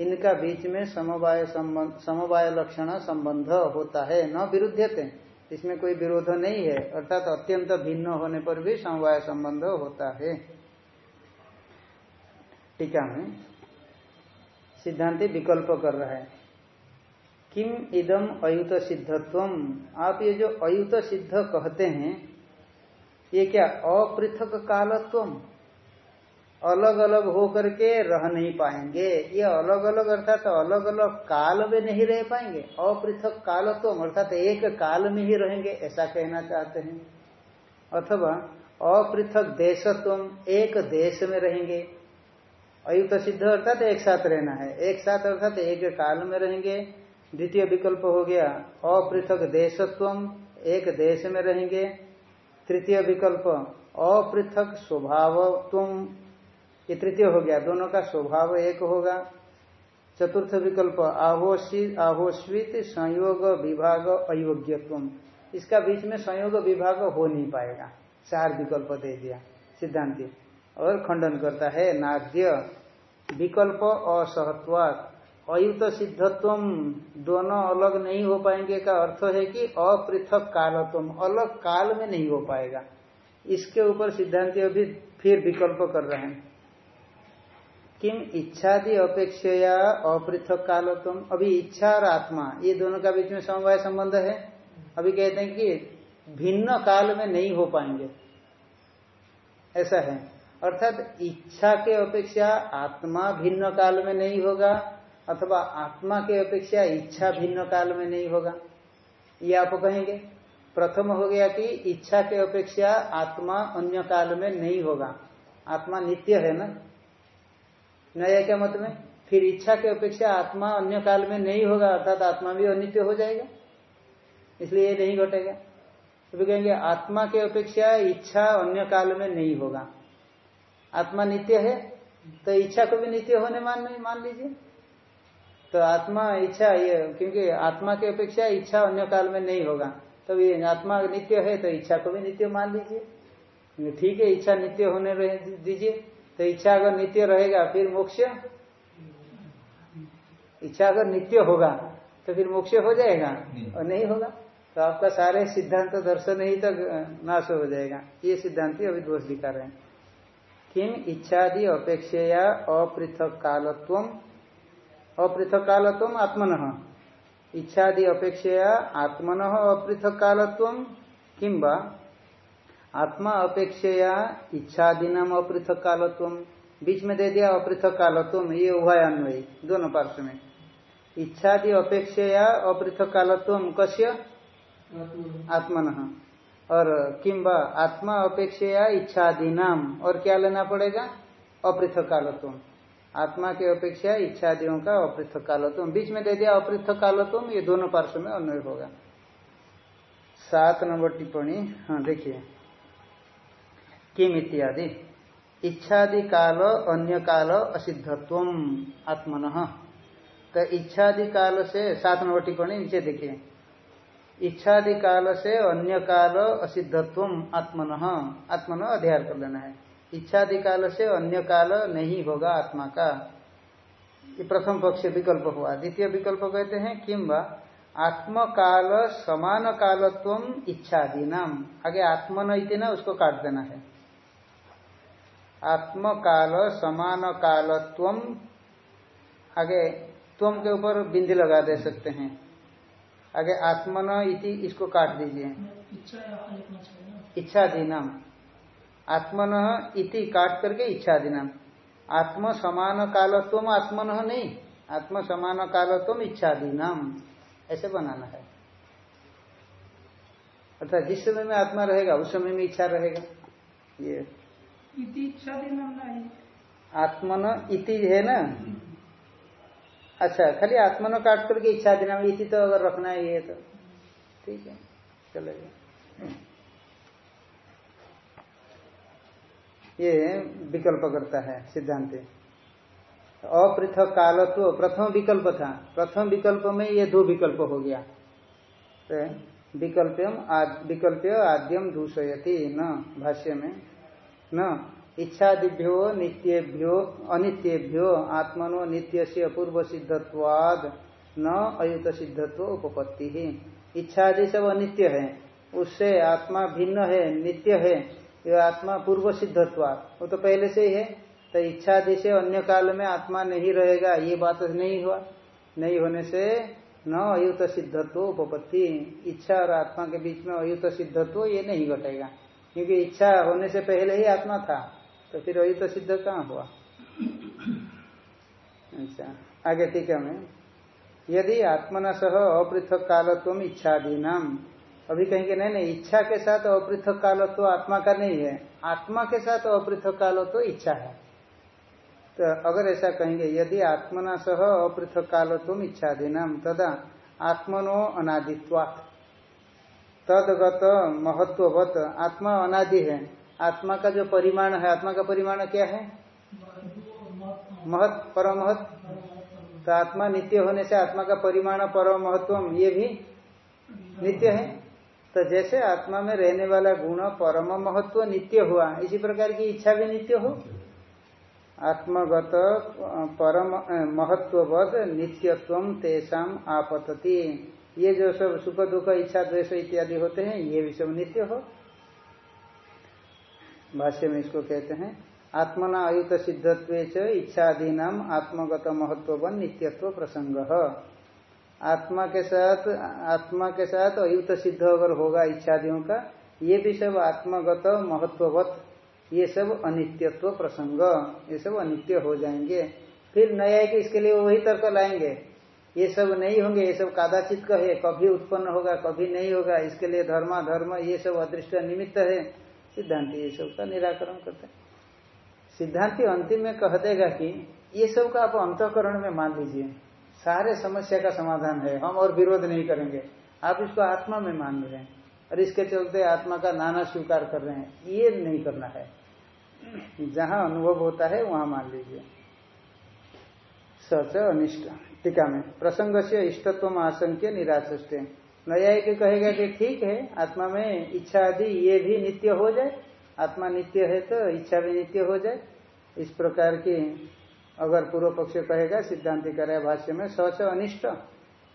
इनका बीच में समवाय समवाय लक्षण संबंध होता है, न विरुद्धते इसमें कोई विरोध नहीं है, अर्थात अत्यंत भिन्न होने पर भी समवाय संबंध होता है। टीका में सिद्धांति विकल्प कर रहा है। किम इदम अयुत सिद्धत्व आप ये जो अयुत सिद्ध कहते हैं ये क्या अपृथक कालत्व अलग अलग हो करके रह नहीं पाएँगे। ये अलग अलग अर्थात अलग अलग काल में नहीं रह पाएँगे। अपृथक कालत्व अर्थात एक काल में ही रहेंगे, ऐसा कहना चाहते हैं। अथवा अपृथक देशत्व एक देश में रहेंगे। अयुक्त सिद्ध अर्थात एक साथ रहना है। एक साथ अर्थात एक काल में रहेंगे। द्वितीय विकल्प हो गया, अपृथक देशत्व एक देश में रहेंगे। तृतीय विकल्प, अपृथक स्वभाव तुम ये तृतीय हो गया, दोनों का स्वभाव एक होगा। चतुर्थ विकल्प आहोस्वित संयोग विभाग अयोग्यत्व। इसका बीच में संयोग विभाग हो नहीं पाएगा। चार विकल्प दे दिया, सिद्धांति। और खंडन करता है, नाद्य, विकल्प असहत्वात। अयुत सिद्धत्व दोनों अलग नहीं हो पाएँगे का अर्थ है कि अपृथक कालत्व अलग काल में नहीं हो पाएगा। इसके ऊपर सिद्धांत अभी फिर विकल्प कर रहे हैं। किम इच्छादि अपेक्षा अपृथक कालत्व अभी इच्छा और आत्मा, ये दोनों का बीच में समवाय संबंध है। अभी कहते हैं कि भिन्न काल में नहीं हो पाएँगे। ऐसा है। अर्थात इच्छा के अपेक्षा आत्मा भिन्न काल में नहीं होगा। अथवा आत्मा के अपेक्षा इच्छा भिन्न काल में नहीं होगा। ये आप कहेंगे, प्रथम हो गया कि इच्छा के अपेक्षा आत्मा अन्य काल में नहीं होगा। आत्मा नित्य है ना? नया क्या मत में? फिर इच्छा के अपेक्षा आत्मा अन्य काल में नहीं होगा, अर्थात आत्मा भी अनित्य हो जाएगा। इसलिए ये नहीं घटेगा। तो कहेंगे, आत्मा के अपेक्षा इच्छा अन्य काल में नहीं होगा। आत्मा नित्य है तो इच्छा को भी नित्य होने मान मान लीजिए। तो आत्मा इच्छा ये, क्योंकि आत्मा की अपेक्षा इच्छा अन्य काल में नहीं होगा। तो ये आत्मा नित्य है तो इच्छा को भी नित्य मान लीजिए। ठीक है, इच्छा नित्य होने दीजिए। तो इच्छा अगर नित्य रहेगा, फिर मोक्ष? इच्छा अगर नित्य होगा तो फिर मोक्ष हो जाएगा और नहीं होगा। तो आपका सारे सिद्धांत दर्शन ही तक नाश हो जाएगा। ये सिद्धांत अभी दोष दिखा रहे हैं। किम इच्छादि अपेक्षा अपृथक कालत्व अपृथक कालत्व आत्मन। इच्छादि अपेक्षा आत्मन अपृथक कालत्व किंबा आत्मा अपेक्षा इच्छादि नाम अपृथक कालत्व बीच में दे दिया अपृथक कालत्व ये उभयान्वयी दोनों पार्श्व में। इच्छादि अपेक्षा अपृथक कालत्व कश्य आत्मन। और किम्बा आत्मा अपेक्षा इच्छादि नाम और क्या लेना पड़ेगा? अपृथक कालत्व आत्मा की अपेक्षा इच्छादियों का अपृथक कालत्व बीच में दे दिया अपृथक कालत्व ये दोनों पार्श्व में अन्वय होगा। सात नंबर टिप्पणी हाँ देखिए। किम इत्यादि। इच्छादि काल, अन्य काल असिद्धत्व आत्मन। तो इच्छादि काल से, सात नंबर टिप्पणी नीचे देखिए। इच्छादि काल से अन्य काल असिद्धत्व आत्मन। आत्मन अध्ययन कर लेना है। इच्छादि काल से अन्य काल नहीं होगा आत्मा का। ये प्रथम पक्ष विकल्प हुआ। द्वितीय विकल्प कहते हैं किम्बा आत्म काल समान कालत्व इच्छादि नाम आगे आत्मन ना उसको काट देना है। आत्म काल समान कालत्व आगे तुम के ऊपर बिंदी लगा दे सकते हैं। आगे आत्मन इति इसको काट दीजिए। इच्छादि नाम आत्मन इति काट करके इच्छादि नाम आत्म समान कालत्व आत्मन नहीं आत्म समान कालत्व इच्छादि नाम ऐसे बनाना है। अर्थात जिस समय में आत्मा रहेगा उस समय में इच्छा रहेगा। ये। आत्मन इति है ना? अच्छा खाली आत्मा न काट करके इच्छा देना इसी तो अगर रखना है ये तो। ठीक है चलेगा। ये विकल्प करता है, सिद्धांत। अपृथक कालत्व प्रथम विकल्प था। प्रथम विकल्प में ये दो विकल्प हो गया। तो विकल्पम विकल्प आद्यम दूषयती, न, भाष्य में। न, इच्छादिभ्यो नित्येभ्यो, अनित्येभ्यो, आत्मनो नित्य से अपूर्व सिद्धत्वाद न अयुत सिद्धत्व उपपत्ति। इच्छा आदि सब अनित्य है। उससे आत्मा भिन्न है, नित्य है। ये आत्मा पूर्व सिद्धत्व वो तो पहले से ही है। तो इच्छा से अन्य काल में आत्मा नहीं रहेगा, ये बात नहीं हुआ। नहीं होने से न अयुत सिद्धत्व उपपत्ति। इच्छा और आत्मा के बीच में अयुत सिद्धत्व ये नहीं घटेगा। क्योंकि इच्छा होने से पहले ही आत्मा था तो फिर अयुत सिद्ध कहाँ हुआ? अच्छा आगे टीका में। यदि आत्मना सह अपृथक कालत्व इच्छादि नाम अभी कहेंगे, नहीं नहीं, इच्छा के साथ अपृथक कालत्व आत्मा का नहीं है। आत्मा के साथ अपृथक कालत्व इच्छा है। तो अगर ऐसा कहेंगे, यदि आत्मना सह अपृथक कालत्व इच्छा नाम तदा आत्मनो अनादित्वात्। तदगत महत्ववत, आत्मा अनादि है। आत्मा का जो परिमाण है, आत्मा का परिमाण क्या है? महत, परमहत। तो आत्मा नित्य होने से आत्मा का परिमाण परम महत्व ये भी नित्य है? तो जैसे आत्मा में रहने वाला गुण परम महत्व नित्य हुआ, इसी प्रकार की इच्छा भी नित्य हो। आत्मगत परम महत्ववद नित्यत्व तेषाम आपतति। ये जो सब सुख दुख, इच्छा द्वेष इत्यादि होते हैं, ये भी सब नित्य हो। भाष्य में इसको कहते हैं, आत्मना अयुत सिद्धत्व इच्छादि नाम आत्मगत महत्व नित्यत्व प्रसंग। आत्मा के साथ, आत्मा के साथ अयुत सिद्ध अगर होगा इच्छादियों का। ये भी सब आत्मगत महत्ववत ये सब अनित्यत्व प्रसंग, ये सब अनित्य हो जाएँगे। फिर नया है कि इसके लिए वही तर्क लाएँगे। ये सब नहीं होंगे, ये सब कादाचित का है, कभी उत्पन्न होगा, कभी नहीं होगा, इसके लिए धर्मा धर्म, ये सब अदृष्ट निमित्त है। सिद्धांति ये सब का निराकरण करते सिद्धांति अंतिम में कह देगा कि ये सब का आप अंतकरण में मान लीजिए। सारे समस्या का समाधान है, हम और विरोध नहीं करेंगे। आप इसको आत्मा में मान रहे हैं और इसके चलते आत्मा का नाना स्वीकार कर रहे हैं। ये नहीं करना है। जहाँ अनुभव होता है, वहाँ मान लीजिए। सच अनिष्ट, टीका में। प्रसंग से इष्टत्व आशंक्य निराश न्याय के कहेगा कि ठीक है, आत्मा में इच्छा आदि, ये भी नित्य हो जाए। आत्मा नित्य है तो इच्छा भी नित्य हो जाए। इस प्रकार की अगर पूर्व पक्ष कहेगा, सिद्धांति करे भाष्य में, सच अनिष्ट।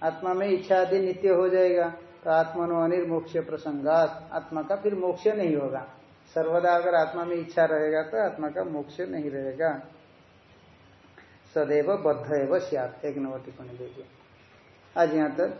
आत्मा में इच्छा आदि नित्य हो जाएगा तो आत्मनो अनिर्मोक्ष प्रसंगात। आत्मा का फिर मोक्ष नहीं होगा। सर्वदा अगर आत्मा में इच्छा रहेगा तो आत्मा का मोक्ष नहीं रहेगा। सदैव बद्ध एवं सियात। एक नंबर टिप्पणी देखिए। आज यहाँ तक